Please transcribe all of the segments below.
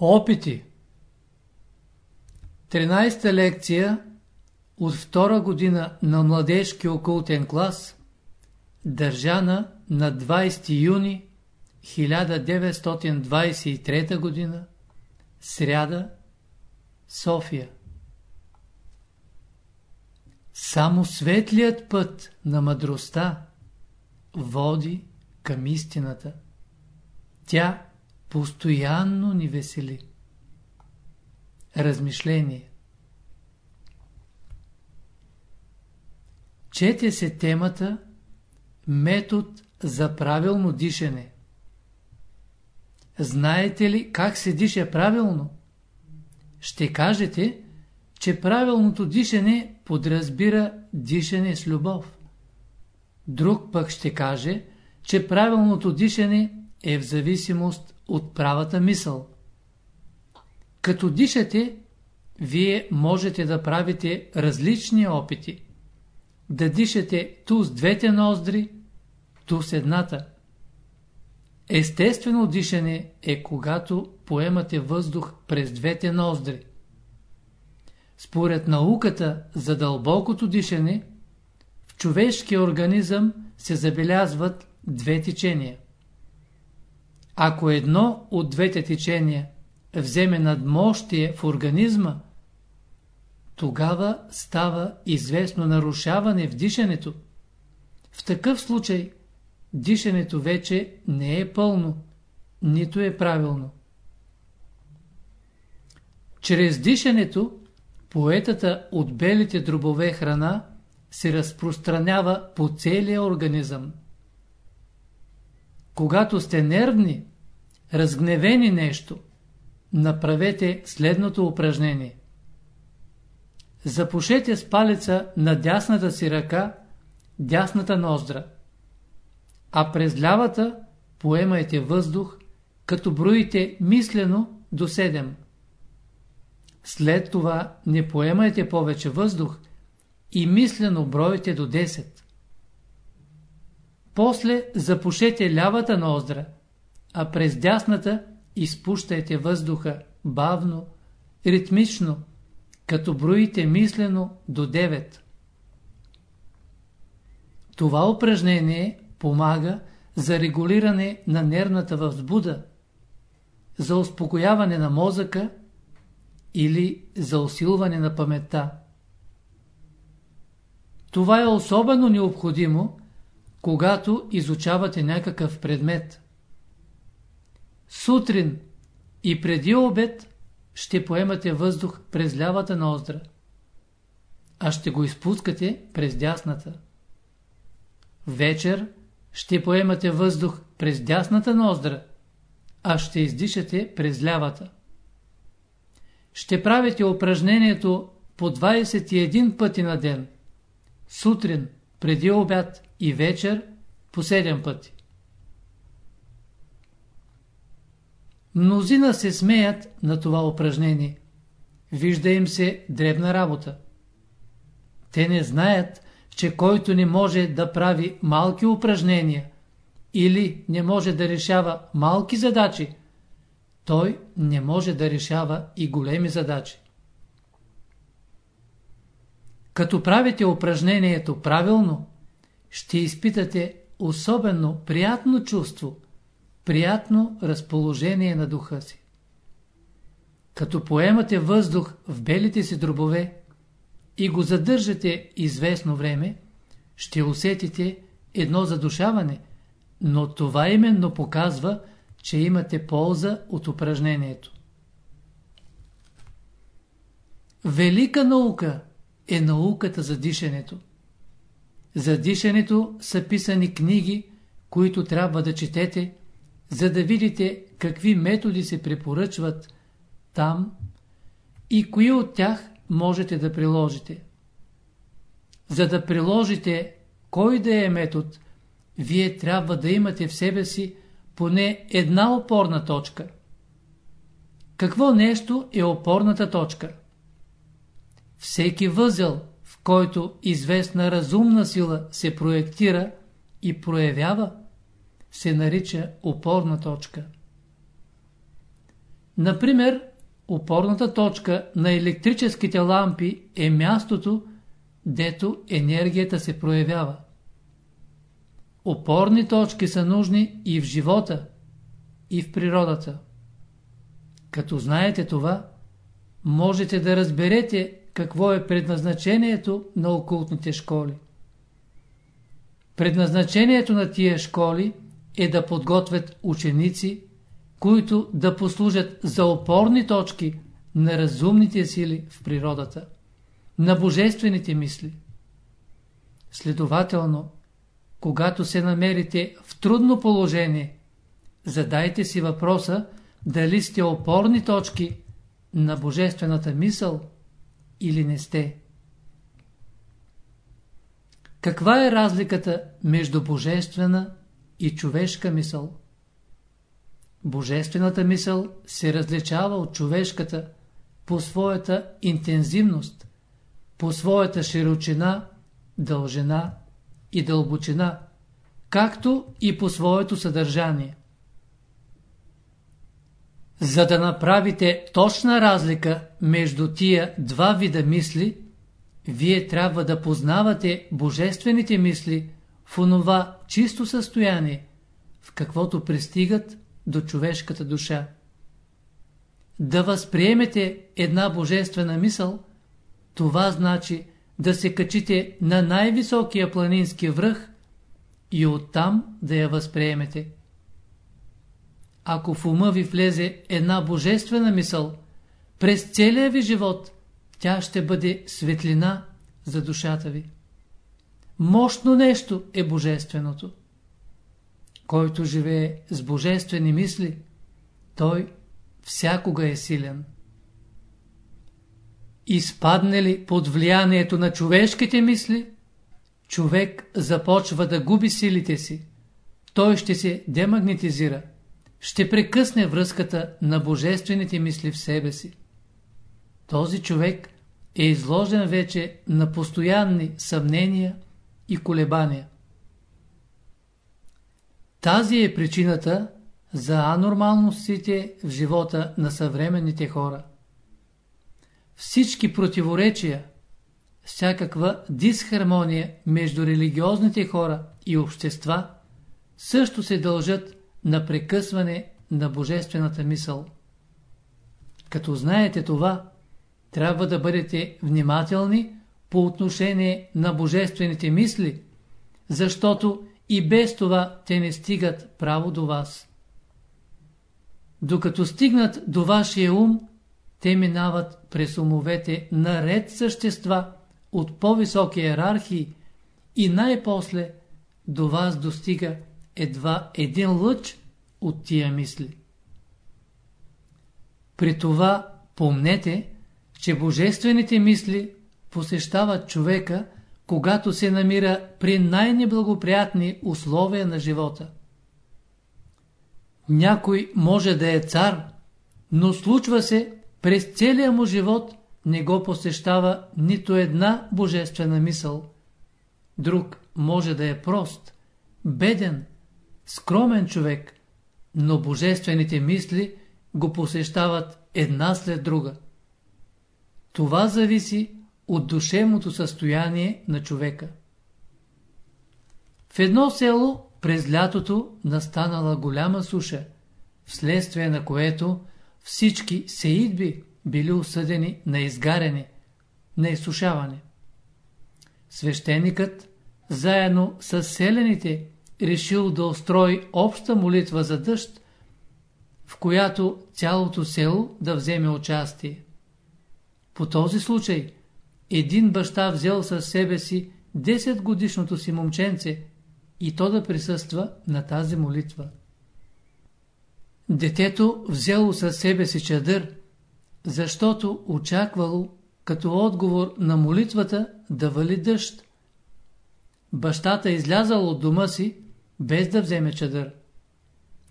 Опити 13-та лекция от втора година на младежки окултен клас държана на 20 юни 1923 година сряда София Само светлият път на мъдростта води към истината. Тя постоянно ни весели. Размишление Чете се темата Метод за правилно дишане. Знаете ли как се диша правилно? Ще кажете, че правилното дишане подразбира дишане с любов. Друг пък ще каже, че правилното дишане е в зависимост от правата мисъл. Като дишате, вие можете да правите различни опити. Да дишате ту с двете ноздри, ту с едната. Естествено дишане е когато поемате въздух през двете ноздри. Според науката за дълбокото дишане, в човешкия организъм се забелязват две течения. Ако едно от двете течения вземе надмощие в организма, тогава става известно нарушаване в дишането. В такъв случай дишането вече не е пълно, нито е правилно. Чрез дишането поетата от белите дробове храна се разпространява по целия организъм. Когато сте нервни, разгневени нещо, направете следното упражнение. Запушете с палеца на дясната си ръка дясната ноздра, а през лявата поемайте въздух, като броите мислено до 7. След това не поемайте повече въздух и мислено бройте до 10. После запушете лявата ноздра, а през дясната изпущайте въздуха бавно, ритмично, като броите мислено до 9. Това упражнение помага за регулиране на нервната възбуда, за успокояване на мозъка или за усилване на паметта. Това е особено необходимо, когато изучавате някакъв предмет. Сутрин и преди обед ще поемате въздух през лявата ноздра, а ще го изпускате през дясната. Вечер ще поемате въздух през дясната ноздра, а ще издишате през лявата. Ще правите упражнението по 21 пъти на ден. Сутрин, преди обяд и вечер по 7 пъти. Мнозина се смеят на това упражнение. Вижда им се дребна работа. Те не знаят, че който не може да прави малки упражнения или не може да решава малки задачи, той не може да решава и големи задачи. Като правите упражнението правилно, ще изпитате особено приятно чувство, приятно разположение на духа си. Като поемате въздух в белите си дробове и го задържате известно време, ще усетите едно задушаване, но това именно показва, че имате полза от упражнението. Велика наука е науката за дишането. За дишането са писани книги, които трябва да четете, за да видите какви методи се препоръчват там и кои от тях можете да приложите. За да приложите кой да е метод, вие трябва да имате в себе си поне една опорна точка. Какво нещо е опорната точка? Всеки възел, в който известна разумна сила се проектира и проявява, се нарича опорна точка. Например, опорната точка на електрическите лампи е мястото, дето енергията се проявява. Опорни точки са нужни и в живота, и в природата. Като знаете това, можете да разберете какво е предназначението на окултните школи. Предназначението на тия школи е да подготвят ученици, които да послужат за опорни точки на разумните сили в природата, на божествените мисли. Следователно, когато се намерите в трудно положение, задайте си въпроса дали сте опорни точки на божествената мисъл или не сте. Каква е разликата между божествена и човешка мисъл? Божествената мисъл се различава от човешката по своята интензивност, по своята широчина, дължина и дълбочина, както и по своето съдържание. За да направите точна разлика между тия два вида мисли, вие трябва да познавате божествените мисли в онова чисто състояние, в каквото пристигат до човешката душа. Да възприемете една божествена мисъл, това значи да се качите на най-високия планински връх и оттам да я възприемете. Ако в ума ви влезе една божествена мисъл, през целия ви живот тя ще бъде светлина за душата ви. Мощно нещо е божественото. Който живее с божествени мисли, той всякога е силен. Изпадне ли под влиянието на човешките мисли, човек започва да губи силите си. Той ще се демагнетизира, ще прекъсне връзката на божествените мисли в себе си. Този човек е изложен вече на постоянни съмнения и колебания. Тази е причината за анормалностите в живота на съвременните хора. Всички противоречия, всякаква дисхармония между религиозните хора и общества също се дължат на прекъсване на божествената мисъл. Като знаете това, трябва да бъдете внимателни по отношение на божествените мисли, защото и без това те не стигат право до вас. Докато стигнат до вашия ум, те минават през умовете на ред същества от по-високи иерархии и най-после до вас достига едва един лъч от тия мисли. При това помнете, че божествените мисли посещават човека, когато се намира при най-неблагоприятни условия на живота. Някой може да е цар, но случва се през целия му живот не го посещава нито една божествена мисъл. Друг може да е прост, беден, скромен човек, но божествените мисли го посещават една след друга. Това зависи от душевното състояние на човека. В едно село през лятото настанала голяма суша, вследствие на което всички сеидби били осъдени на изгаряне, на изсушаване. Свещеникът, заедно с селените, решил да устрои обща молитва за дъжд, в която цялото село да вземе участие. По този случай един баща взел със себе си 10 годишното си момченце и то да присъства на тази молитва. Детето взело със себе си чадър, защото очаквало като отговор на молитвата да вали дъжд. Бащата излязал от дома си, без да вземе чадър.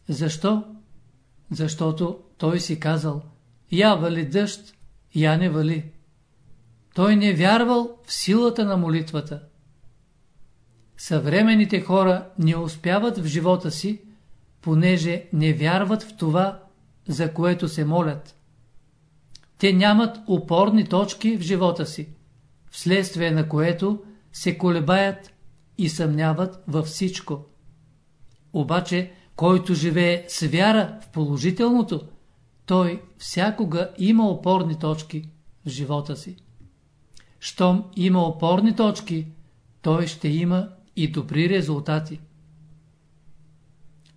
Защо? Защото той си казал, я вали дъжд, я не вали. Той не вярвал в силата на молитвата. Съвременните хора не успяват в живота си, понеже не вярват в това, за което се молят. Те нямат опорни точки в живота си, вследствие на което се колебаят и съмняват във всичко. Обаче, който живее с вяра в положителното, той всякога има опорни точки в живота си. Щом има опорни точки, той ще има и добри резултати.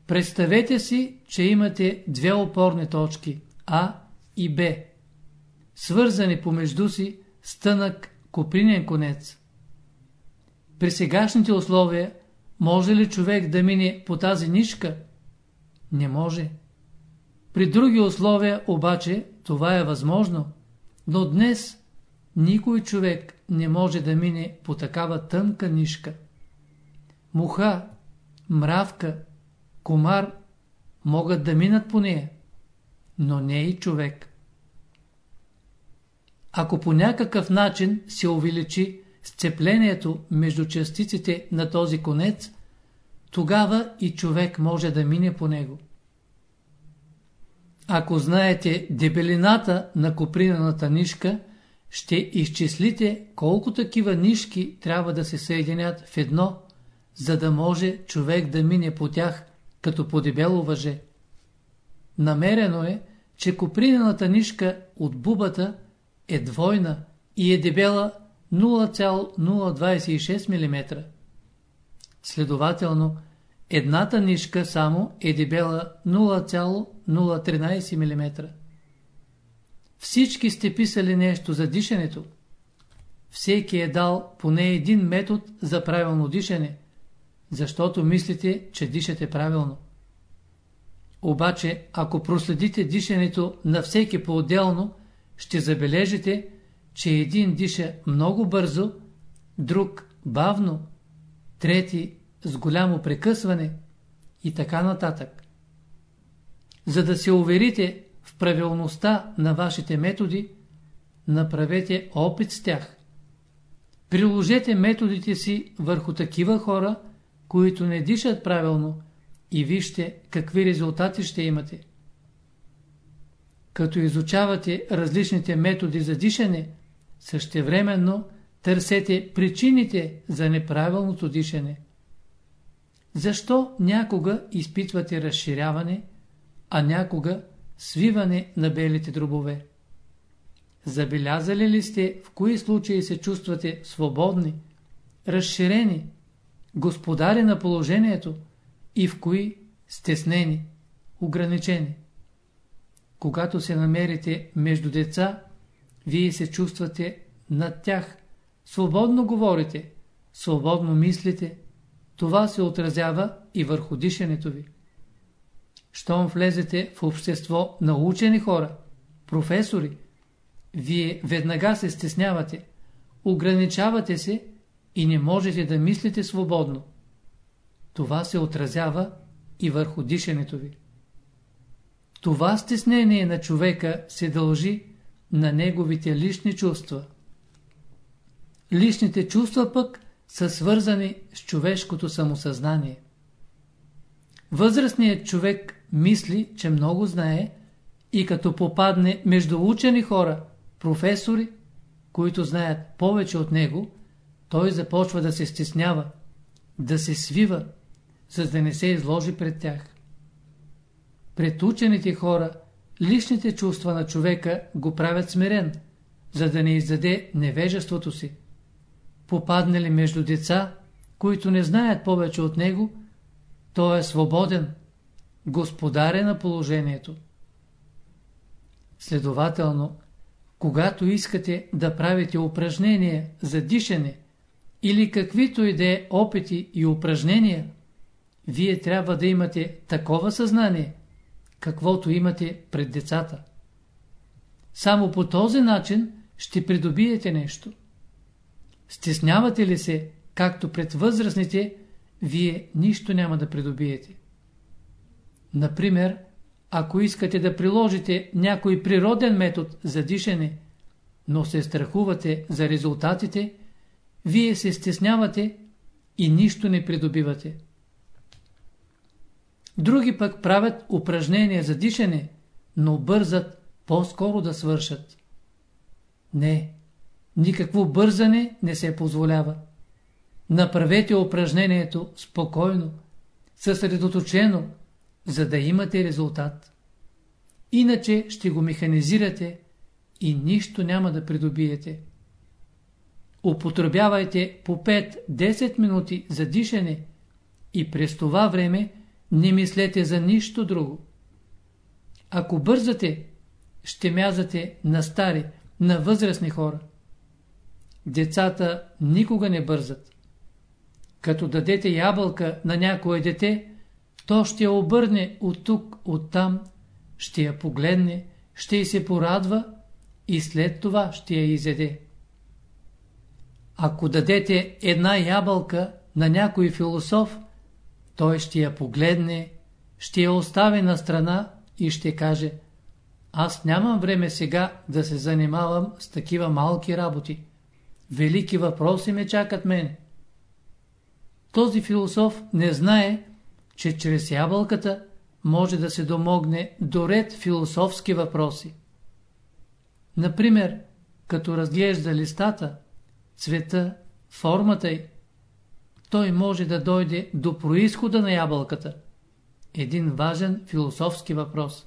Представете си, че имате две опорни точки А и Б, свързани помежду си с тънък копринен конец. При сегашните условия може ли човек да мине по тази нишка? Не може. При други условия обаче това е възможно, но днес никой човек не може да мине по такава тънка нишка. Муха, мравка, комар могат да минат по нея, но не и човек. Ако по някакъв начин се увеличи сцеплението между частиците на този конец, тогава и човек може да мине по него. Ако знаете дебелината на копринената нишка, ще изчислите колко такива нишки трябва да се съединят в едно, за да може човек да мине по тях като по дебело въже. Намерено е, че копринената нишка от бубата е двойна и е дебела 0,026 мм. Следователно, едната нишка само е дебела 0,013 мм. Всички сте писали нещо за дишането. Всеки е дал поне един метод за правилно дишане, защото мислите, че дишате правилно. Обаче, ако проследите дишането на всеки по-отделно, ще забележите, че един диша много бързо, друг бавно, трети с голямо прекъсване и така нататък. За да се уверите в правилността на вашите методи, направете опит с тях. Приложете методите си върху такива хора, които не дишат правилно и вижте какви резултати ще имате. Като изучавате различните методи за дишане, същевременно търсете причините за неправилното дишане. Защо някога изпитвате разширяване, а някога свиване на белите дробове? Забелязали ли сте в кои случаи се чувствате свободни, разширени, господари на положението и в кои стеснени, ограничени? Когато се намерите между деца, вие се чувствате над тях, свободно говорите, свободно мислите, това се отразява и върху дишането ви. Щом влезете в общество на учени хора, професори, вие веднага се стеснявате, ограничавате се и не можете да мислите свободно. Това се отразява и върху дишането ви. Това стеснение на човека се дължи на неговите лични чувства. Личните чувства пък са свързани с човешкото самосъзнание. Възрастният човек мисли, че много знае и като попадне между учени хора, професори, които знаят повече от него, той започва да се стеснява, да се свива, за да не се изложи пред тях. Пред учените хора, личните чувства на човека го правят смирен, за да не издаде невежеството си. Попаднали между деца, които не знаят повече от него, той е свободен, господаре на положението. Следователно, когато искате да правите упражнения за дишане или каквито и да е опити и упражнения, вие трябва да имате такова съзнание, каквото имате пред децата. Само по този начин ще придобиете нещо. Стеснявате ли се, както пред възрастните, вие нищо няма да придобиете. Например, ако искате да приложите някой природен метод за дишане, но се страхувате за резултатите, вие се стеснявате и нищо не придобивате. Други пък правят упражнения за дишане, но бързат по-скоро да свършат. Не, никакво бързане не се позволява. Направете упражнението спокойно, съсредоточено, за да имате резултат. Иначе ще го механизирате и нищо няма да придобиете. Употребявайте по 5-10 минути за дишане и през това време не мислете за нищо друго. Ако бързате, ще мязате на стари, на възрастни хора. Децата никога не бързат. Като дадете ябълка на някое дете, то ще я обърне от тук, от там, ще я погледне, ще й се порадва и след това ще я изеде. Ако дадете една ябълка на някой философ, той ще я погледне, ще я остави на страна и ще каже Аз нямам време сега да се занимавам с такива малки работи. Велики въпроси ме чакат мен. Този философ не знае, че чрез ябълката може да се домогне до ред философски въпроси. Например, като разглежда листата, цвета, формата й, той може да дойде до происхода на ябълката. Един важен философски въпрос.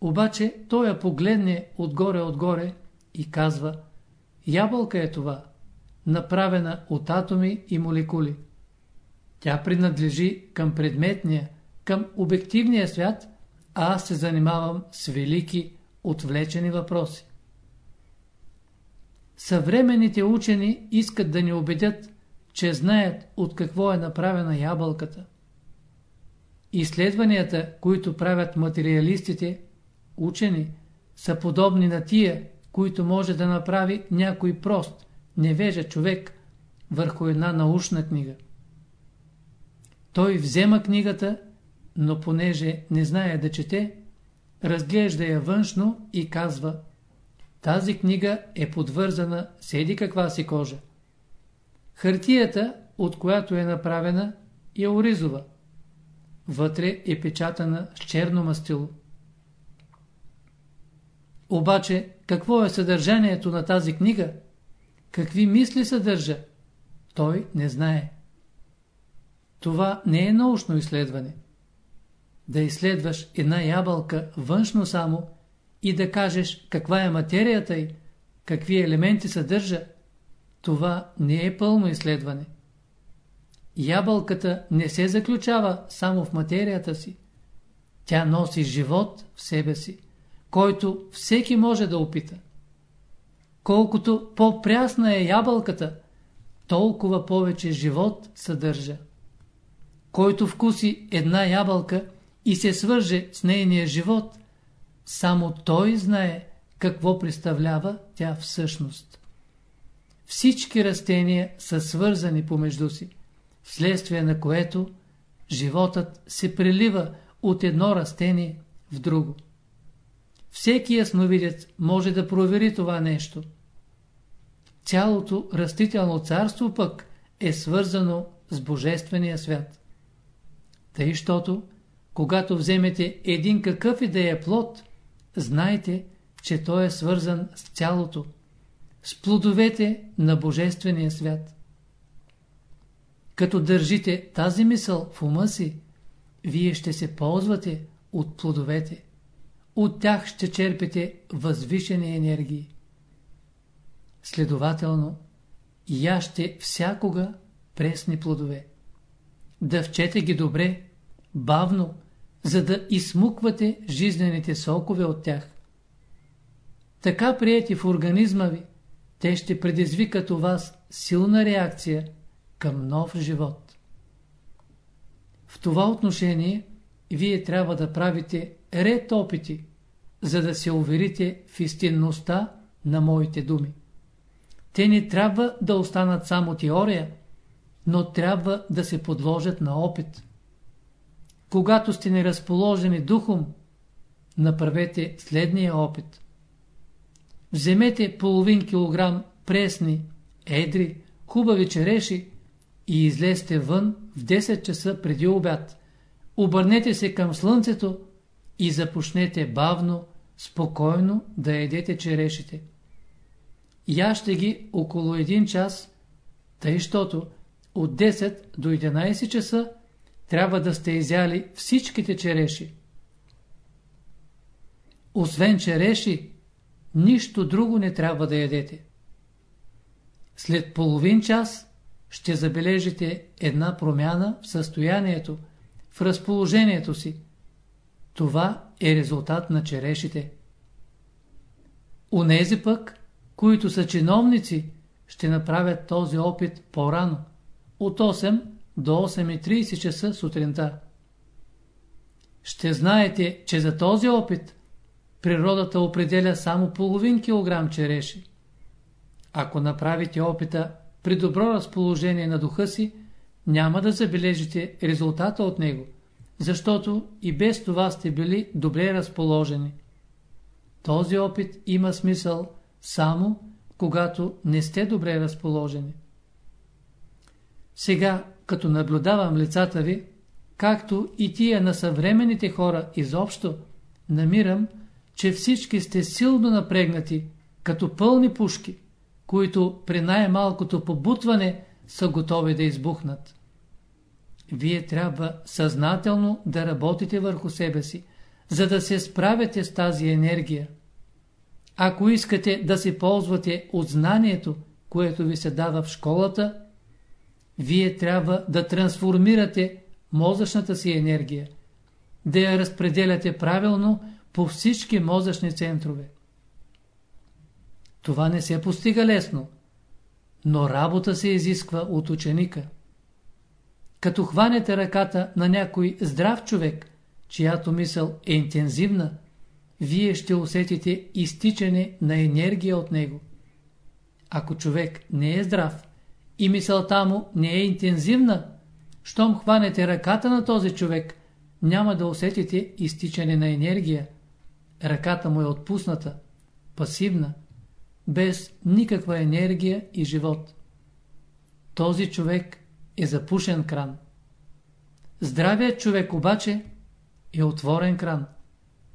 Обаче той я погледне отгоре-отгоре и казва Ябълка е това, направена от атоми и молекули. Тя принадлежи към предметния, към обективния свят, а аз се занимавам с велики, отвлечени въпроси. Съвременните учени искат да ни убедят, че знаят от какво е направена ябълката. Изследванията, които правят материалистите, учени, са подобни на тия, които може да направи някой прост, невежа човек върху една научна книга. Той взема книгата, но понеже не знае да чете, разглежда я външно и казва Тази книга е подвързана с еди каква си кожа. Хартията, от която е направена, е оризова. Вътре е печатана с черно мастило. Обаче, какво е съдържанието на тази книга? Какви мисли съдържа? Той не знае. Това не е научно изследване. Да изследваш една ябълка външно само и да кажеш каква е материята й, какви елементи съдържа, това не е пълно изследване. Ябълката не се заключава само в материята си. Тя носи живот в себе си, който всеки може да опита. Колкото по-прясна е ябълката, толкова повече живот съдържа. Който вкуси една ябълка и се свърже с нейния живот, само той знае какво представлява тя всъщност. Всички растения са свързани помежду си, вследствие на което животът се прелива от едно растение в друго. Всеки ясновидец може да провери това нещо. Цялото растително царство пък е свързано с Божествения свят. Тъй, щото, когато вземете един какъв и да е плод, знайте, че той е свързан с цялото, с плодовете на Божествения свят. Като държите тази мисъл в ума си, вие ще се ползвате от плодовете. От тях ще черпите възвишени енергии. Следователно, яще всякога пресни плодове. Дъвчете ги добре, бавно, за да измуквате жизнените сокове от тях. Така прияти в организма ви, те ще предизвикат у вас силна реакция към нов живот. В това отношение вие трябва да правите ред опити, за да се уверите в истинността на моите думи. Те не трябва да останат само теория, но трябва да се подложат на опит. Когато сте неразположени духом, направете следния опит. Вземете половин килограм пресни, едри, хубави череши и излезте вън в 10 часа преди обяд. Обърнете се към слънцето и започнете бавно, спокойно да едете черешите. Яще ги около един час, тъй, щото от 10 до 11 часа трябва да сте изяли всичките череши. Освен череши, нищо друго не трябва да ядете. След половин час ще забележите една промяна в състоянието, в разположението си. Това е резултат на черешите. Унези пък, които са чиновници, ще направят този опит по-рано, от 8 до 8.30 часа сутринта. Ще знаете, че за този опит природата определя само половин килограм череши. Ако направите опита при добро разположение на духа си, няма да забележите резултата от него, защото и без това сте били добре разположени. Този опит има смисъл само когато не сте добре разположени. Сега, като наблюдавам лицата ви, както и тия на съвременните хора изобщо, намирам, че всички сте силно напрегнати, като пълни пушки, които при най-малкото побутване са готови да избухнат. Вие трябва съзнателно да работите върху себе си, за да се справяте с тази енергия. Ако искате да се ползвате от знанието, което ви се дава в школата, вие трябва да трансформирате мозъчната си енергия, да я разпределяте правилно по всички мозъчни центрове. Това не се постига лесно, но работа се изисква от ученика. Като хванете ръката на някой здрав човек, чиято мисъл е интензивна, вие ще усетите изтичане на енергия от него. Ако човек не е здрав и мисълта му не е интензивна, щом хванете ръката на този човек, няма да усетите изтичане на енергия. Ръката му е отпусната, пасивна, без никаква енергия и живот. Този човек е запушен кран. Здравият човек обаче е отворен кран.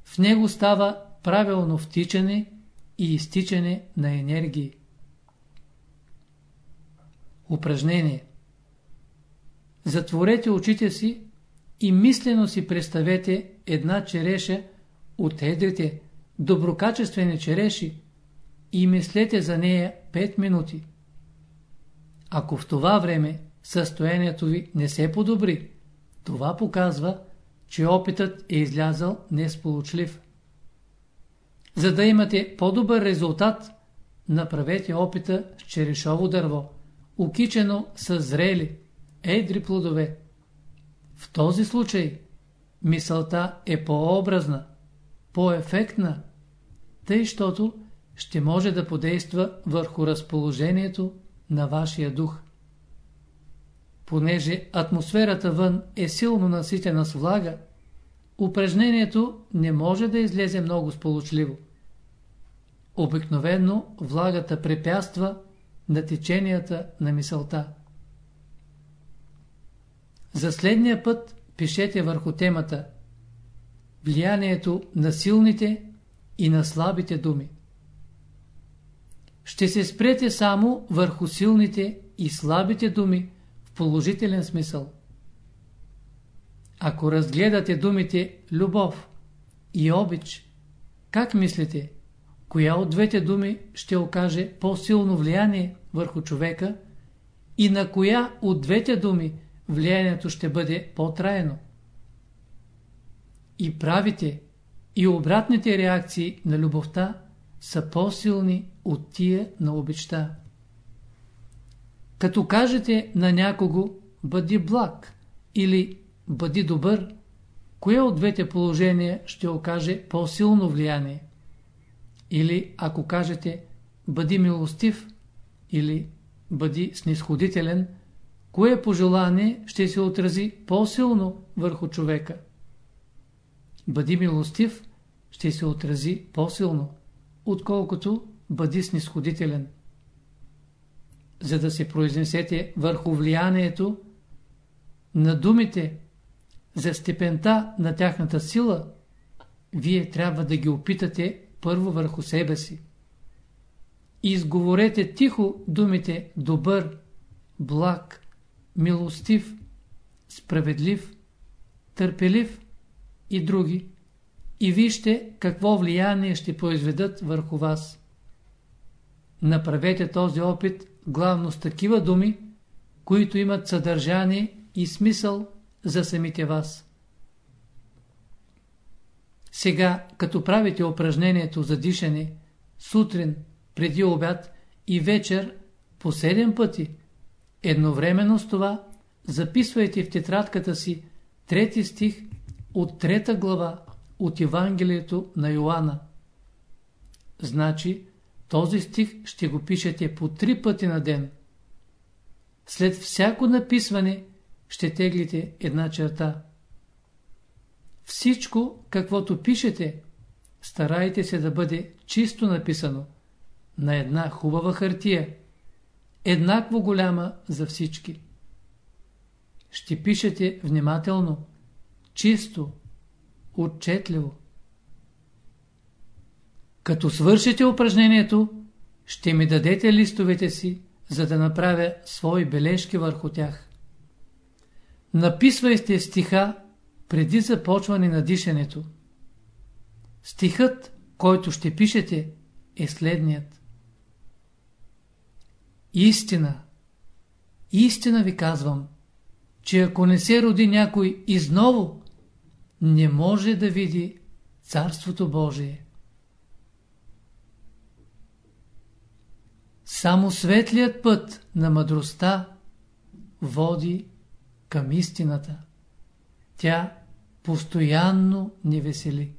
В него става правилно втичане и изтичане на енергии. Упражнение Затворете очите си и мислено си представете една череша от едрите, доброкачествени череши и мислете за нея 5 минути. Ако в това време състоянието ви не се подобри, това показва, че опитът е излязъл несполучлив. За да имате по-добър резултат, направете опита с черешово дърво, укичено с зрели, едри плодове. В този случай мисълта е по-образна, по-ефектна, тъй, щото ще може да подейства върху разположението на вашия дух. Понеже атмосферата вън е силно наситена с влага, упражнението не може да излезе много сполучливо. Обикновенно влагата препятства на теченията на мисълта. За следния път пишете върху темата Влиянието на силните и на слабите думи. Ще се спрете само върху силните и слабите думи в положителен смисъл. Ако разгледате думите любов и обич, как мислите, коя от двете думи ще окаже по-силно влияние върху човека и на коя от двете думи влиянието ще бъде по-трайно? И правите, и обратните реакции на любовта са по-силни от тия на обичта. Като кажете на някого бъди благ или бъди добър, кое от двете положения ще окаже по-силно влияние? Или ако кажете бъди милостив или бъди снисходителен, кое пожелание ще се отрази по-силно върху човека? Бъди милостив ще се отрази по-силно, отколкото бъди снисходителен. За да се произнесете върху влиянието на думите, за степента на тяхната сила, вие трябва да ги опитате първо върху себе си. Изговорете тихо думите добър, благ, милостив, справедлив, търпелив и други и вижте какво влияние ще произведат върху вас. Направете този опит главно с такива думи, които имат съдържание и смисъл за самите вас. Сега, като правите упражнението за дишане, сутрин, преди обяд и вечер по 7 пъти, едновременно с това записвайте в тетрадката си трети стих от трета глава от Евангелието на Йоанна. Значи, този стих ще го пишете по три пъти на ден. След всяко написване ще теглите една черта. Всичко, каквото пишете, старайте се да бъде чисто написано, на една хубава хартия, еднакво голяма за всички. Ще пишете внимателно, чисто, отчетливо. Като свършите упражнението, ще ми дадете листовете си, за да направя свои бележки върху тях. Написвайте стиха преди започване на дишането. Стихът, който ще пишете, е следният. Истина, истина ви казвам, че ако не се роди някой изново, не може да види Царството Божие. Само светлият път на мъдростта води към истината. Тя постоянно ни весели.